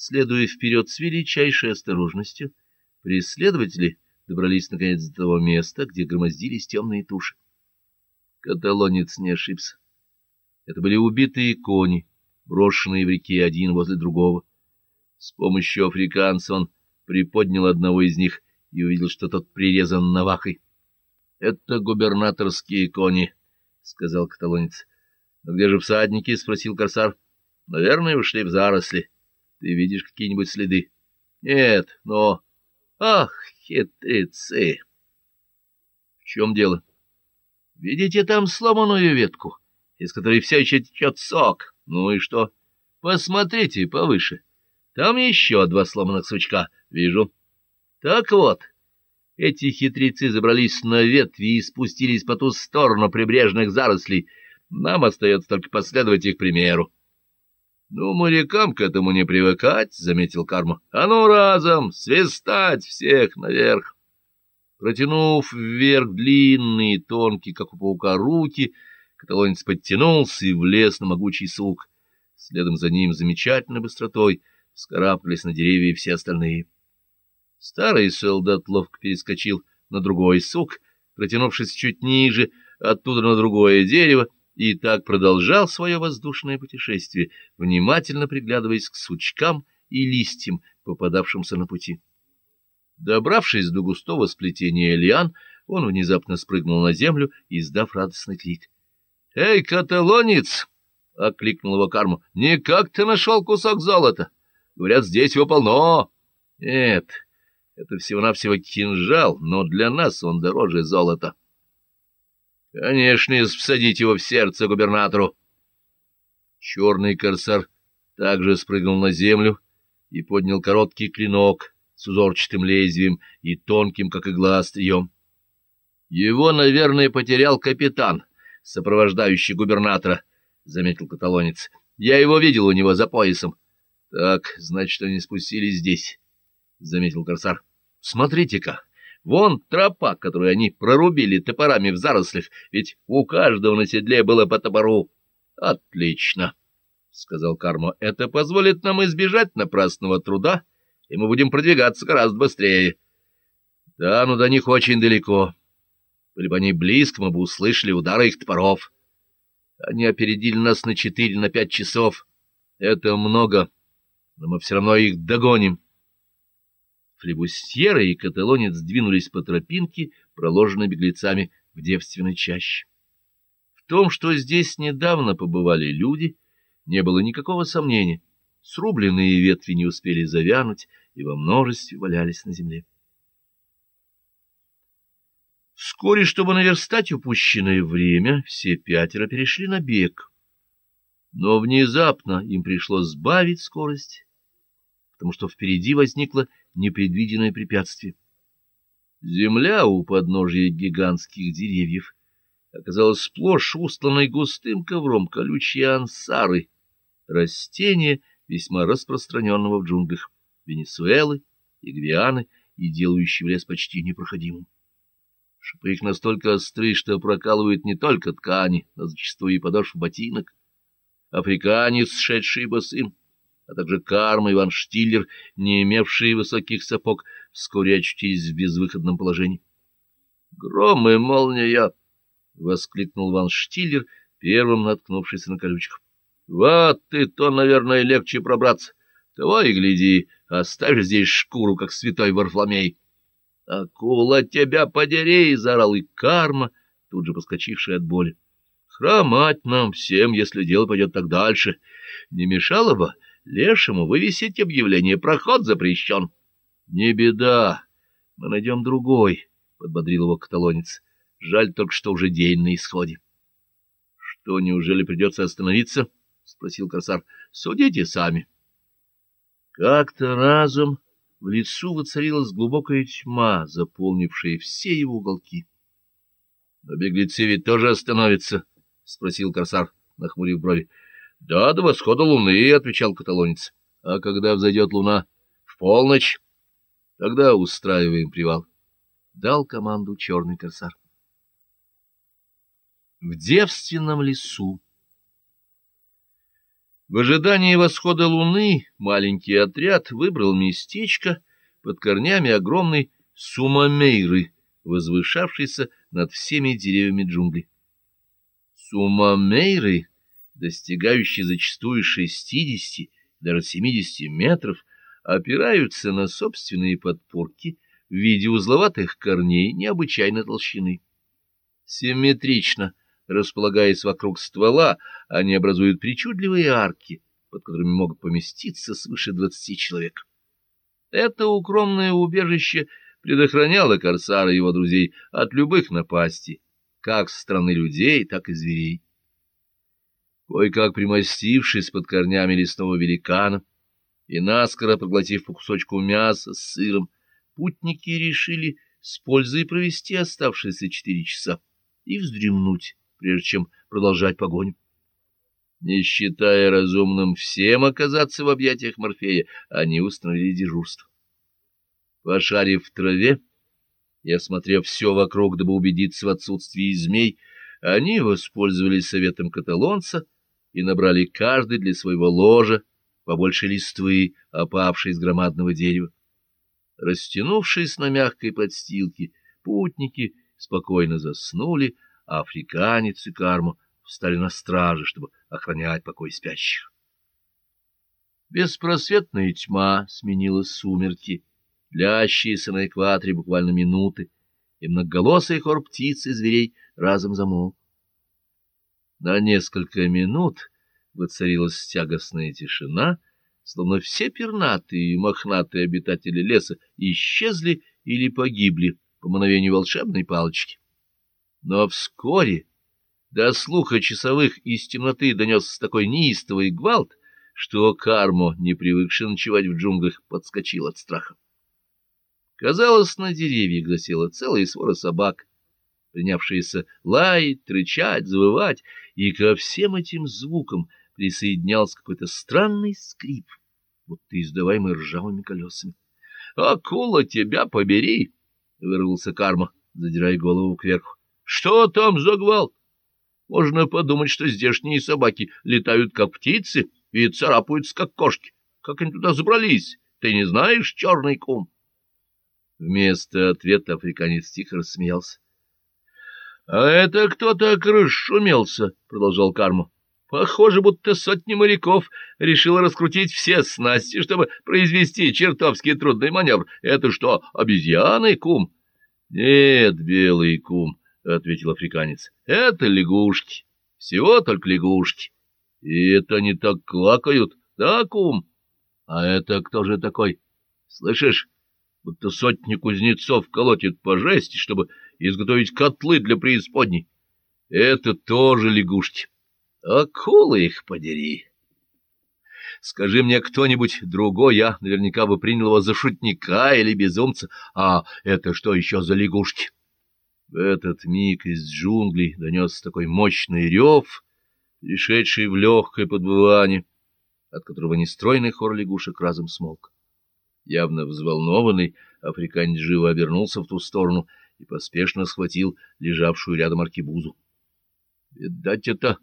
Следуя вперед с величайшей осторожностью, преследователи добрались наконец до того места, где громоздились темные туши. Каталонец не ошибся. Это были убитые кони, брошенные в реке один возле другого. С помощью африканца он приподнял одного из них и увидел, что тот прирезан навахой. — Это губернаторские кони, — сказал каталонец. — Но где же всадники? — спросил корсар. — Наверное, ушли в заросли. Ты видишь какие-нибудь следы? — Нет, но... Ах, хитрецы! — В чем дело? — Видите там сломанную ветку, из которой все еще течет сок? Ну и что? Посмотрите повыше. Там еще два сломанных сучка. Вижу. Так вот... Эти хитрецы забрались на ветви и спустились по ту сторону прибрежных зарослей. Нам остается только последовать их примеру. — Ну, морякам к этому не привыкать, — заметил Карма. — А ну разом, свистать всех наверх. Протянув вверх длинные, тонкие, как у паука, руки, каталонец подтянулся и влез на могучий сук. Следом за ним замечательной быстротой скарабкались на деревья и все остальные. Старый солдат ловко перескочил на другой сук, протянувшись чуть ниже, оттуда на другое дерево, и так продолжал свое воздушное путешествие, внимательно приглядываясь к сучкам и листьям, попадавшимся на пути. Добравшись до густого сплетения лиан, он внезапно спрыгнул на землю, издав радостный крик. — Эй, каталонец! — окликнул его карму. — Не как ты нашел кусок золота? Говорят, здесь его полно. — Нет, — это всего-навсего кинжал, но для нас он дороже золота. Конечно, если всадить его в сердце губернатору. Черный корсар также спрыгнул на землю и поднял короткий клинок с узорчатым лезвием и тонким, как игла, острием. Его, наверное, потерял капитан, сопровождающий губернатора, — заметил каталонец. Я его видел у него за поясом. Так, значит, они спустились здесь, — заметил корсар. Смотрите-ка, вон тропа, которую они прорубили топорами в зарослях, ведь у каждого на седле было по топору. Отлично, — сказал Кармо, — это позволит нам избежать напрасного труда, и мы будем продвигаться гораздо быстрее. Да, но до них очень далеко. Были бы они близко, мы бы услышали удары их топоров. Они опередили нас на четыре, на пять часов. Это много, но мы все равно их догоним. Флебустьера и каталонец двинулись по тропинке, проложенной беглецами в девственной чаще. В том, что здесь недавно побывали люди, не было никакого сомнения. Срубленные ветви не успели завянуть и во множестве валялись на земле. Вскоре, чтобы наверстать упущенное время, все пятеро перешли на бег. Но внезапно им пришлось сбавить скорость, потому что впереди возникла непредвиденное препятствие. Земля у подножия гигантских деревьев оказалась сплошь устланной густым ковром колючей ансары, растения, весьма распространенного в джунглях Венесуэлы и Гвианы и делающего лес почти непроходимым. Шипы их настолько остры, что прокалывают не только ткани, но зачастую и подошву ботинок. Африканец, шедший босым, а также Карма и Ван Штиллер, не имевшие высоких сапог, вскоре очутились в безвыходном положении. — Гром и молния! — воскликнул Ван Штиллер, первым наткнувшись на колючку. — Вот ты то, наверное, легче пробраться. Того гляди, оставь здесь шкуру, как святой Варфломей. — Акула, тебя подери! — заорал и Карма, тут же поскочивший от боли. — Хромать нам всем, если дело пойдет так дальше. Не мешало бы Лешему вывесить объявление «Проход запрещен». — Не беда, мы найдем другой, — подбодрил его каталонец. — Жаль только, что уже день на исходе. — Что, неужели придется остановиться? — спросил корсар. — Судите сами. Как-то разом в лицу воцарилась глубокая тьма, заполнившая все его уголки. — Но беглецы ведь тоже остановятся? — спросил корсар, нахмурив брови. — Да, до восхода луны, — отвечал каталонец. — А когда взойдет луна? — В полночь. — Тогда устраиваем привал. Дал команду черный корсар. В девственном лесу В ожидании восхода луны маленький отряд выбрал местечко под корнями огромной сумамейры, возвышавшейся над всеми деревьями джунглей. Сумамейры, достигающие зачастую 60 даже 70 метров, опираются на собственные подпорки в виде узловатых корней необычайной толщины. Симметрично располагаясь вокруг ствола, они образуют причудливые арки, под которыми могут поместиться свыше двадцати человек. Это укромное убежище предохраняло корсара и его друзей от любых напастей, как со стороны людей, так и зверей. Кое-как примостившись под корнями лесного великана и наскоро проглотив по кусочку мяса с сыром, путники решили с пользой провести оставшиеся четыре часа и вздремнуть прежде чем продолжать погоню. Не считая разумным всем оказаться в объятиях Морфея, они установили дежурство. Пошарив в траве и осмотрев все вокруг, дабы убедиться в отсутствии змей, они воспользовались советом каталонца и набрали каждый для своего ложа побольше листвы, опавшей с громадного дерева. Растянувшись на мягкой подстилке, путники спокойно заснули, а африканец и карму встали на страже, чтобы охранять покой спящих. Беспросветная тьма сменила сумерки, длящиеся на экваторе буквально минуты, и многоголосый хор птиц и зверей разом замолк. На несколько минут воцарилась тягостная тишина, словно все пернатые и мохнатые обитатели леса исчезли или погибли по мановению волшебной палочки. Но вскоре до слуха часовых из темноты донесся такой неистовый гвалт, что Кармо, не привыкший ночевать в джунглях, подскочил от страха. Казалось, на деревьях засела целая свора собак, принявшиеся лаять, рычать, завывать, и ко всем этим звукам присоединялся какой-то странный скрип, будто издаваемый ржавыми колесами. — Акула, тебя побери! — вырвался Карма, задирая голову кверху. Что там за гвалт? Можно подумать, что здешние собаки летают, как птицы, и царапаются, как кошки. Как они туда забрались? Ты не знаешь, черный кум? Вместо ответа африканец тихо рассмеялся. — А это кто так расшумелся? — продолжал Карма. — Похоже, будто сотни моряков решила раскрутить все снасти, чтобы произвести чертовски трудный маневр. Это что, обезьяны, кум? — Нет, белый кум, — ответил африканец. — Это лягушки. Всего только лягушки. И это они так клакают, да, кум? А это кто же такой? Слышишь, будто сотни кузнецов колотит по жести, чтобы изготовить котлы для преисподней. Это тоже лягушки. Акулы их подери. Скажи мне кто-нибудь другой, я наверняка бы принял его за шутника или безумца. А это что еще за лягушки? — в этот миг из джунглей донес такой мощный рев, пришедший в легкое подбывание, от которого нестройный хор лягушек разом смолк. Явно взволнованный, африканец живо обернулся в ту сторону и поспешно схватил лежавшую рядом аркебузу. — Видать, это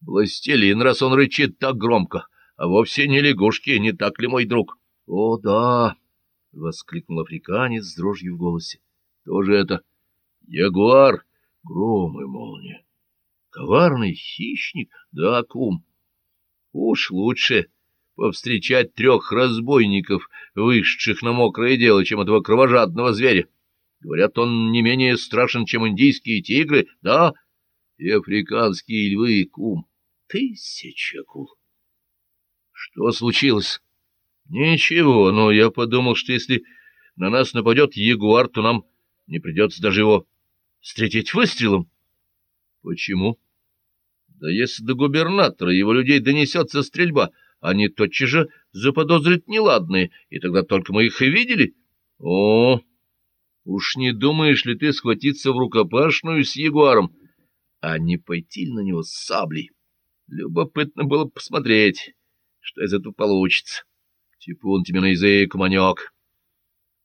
властелин, раз он рычит так громко, а вовсе не лягушки, не так ли, мой друг? — О, да! — воскликнул африканец с дрожью в голосе. — Тоже это... Ягуар, гром и молния. Коварный хищник, да, кум. Уж лучше повстречать трех разбойников, вышедших на мокрое дело, чем этого кровожадного зверя. Говорят, он не менее страшен, чем индийские тигры, да, и африканские львы, кум. Тысяча кул. Что случилось? Ничего, но я подумал, что если на нас нападет ягуар, то нам не придется даже его встретить выстрелом. Почему? Да если до губернатора его людей донесется стрельба, они тотчас же заподозрят неладные, и тогда только мы их и видели. О, уж не думаешь ли ты схватиться в рукопашную с ягуаром, а не пойти на него с саблей? Любопытно было посмотреть, что из этого получится. Типун тебе на язык, манек.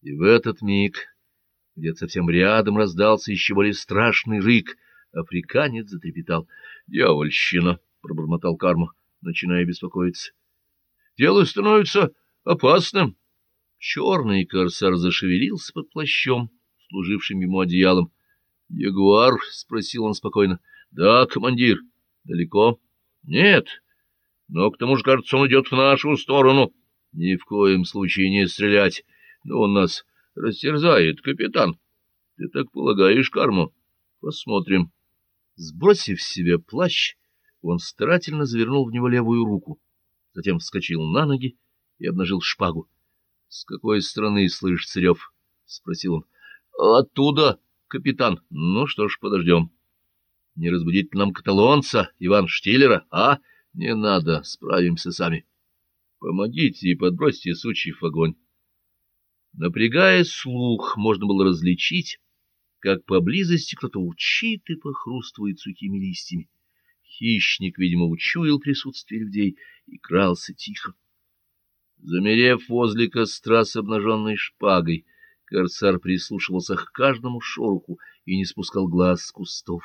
И в этот миг где-то совсем рядом раздался еще более страшный рык. Африканец затрепетал. — Дьявольщина! — пробормотал Карма. — начиная беспокоиться. Дело становится опасным. Черный корсар зашевелился под плащом, служившим ему одеялом. — Ягуар? — спросил он спокойно. — Да, командир. — Далеко? — Нет. Но к тому же, кажется, он идет в нашу сторону. — Ни в коем случае не стрелять. Но он нас растерзает, капитан. Ты так полагаешь, Карму? Посмотрим. Сбросив с себя плащ, он старательно завернул в него левую руку, затем вскочил на ноги и обнажил шпагу. — С какой стороны слышится рев? — спросил он. — Оттуда, капитан. Ну что ж, подождем. — Не разбудить нам каталонца, Иван Штиллера, а? Не надо, справимся сами. Помогите и подбросьте сучьев в огонь. Напрягая слух, можно было различить, как поблизости кто-то учит и похрустывает сухими листьями. Хищник, видимо, учуял присутствие людей и крался тихо. Замерев возле костра с обнаженной шпагой, корсар прислушивался к каждому шороху и не спускал глаз с кустов.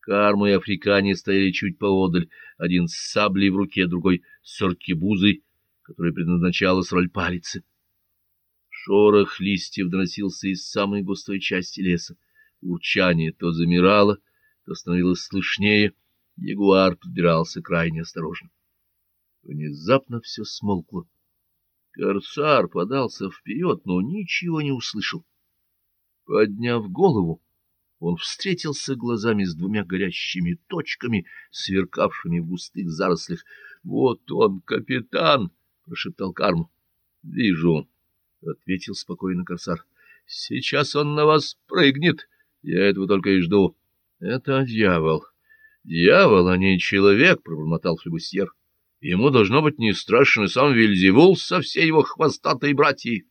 Карму и африкане стояли чуть поодаль, один с саблей в руке, другой с аркебузой, которая предназначалась роль палицы. Шорох листьев доносился из самой густой части леса. Урчание то замирало, то становилось слышнее. Ягуар подбирался крайне осторожно. Внезапно все смолкло. Корсар подался вперед, но ничего не услышал. Подняв голову, он встретился глазами с двумя горящими точками, сверкавшими в густых зарослях. — Вот он, капитан! — прошептал Карм. — Вижу. — ответил спокойно корсар. — Сейчас он на вас прыгнет. Я этого только и жду. — Это дьявол. — Дьявол, а не человек, — пробормотал флебусьер. — Ему должно быть не страшен и сам Вильзевул со всей его хвостатой братьей.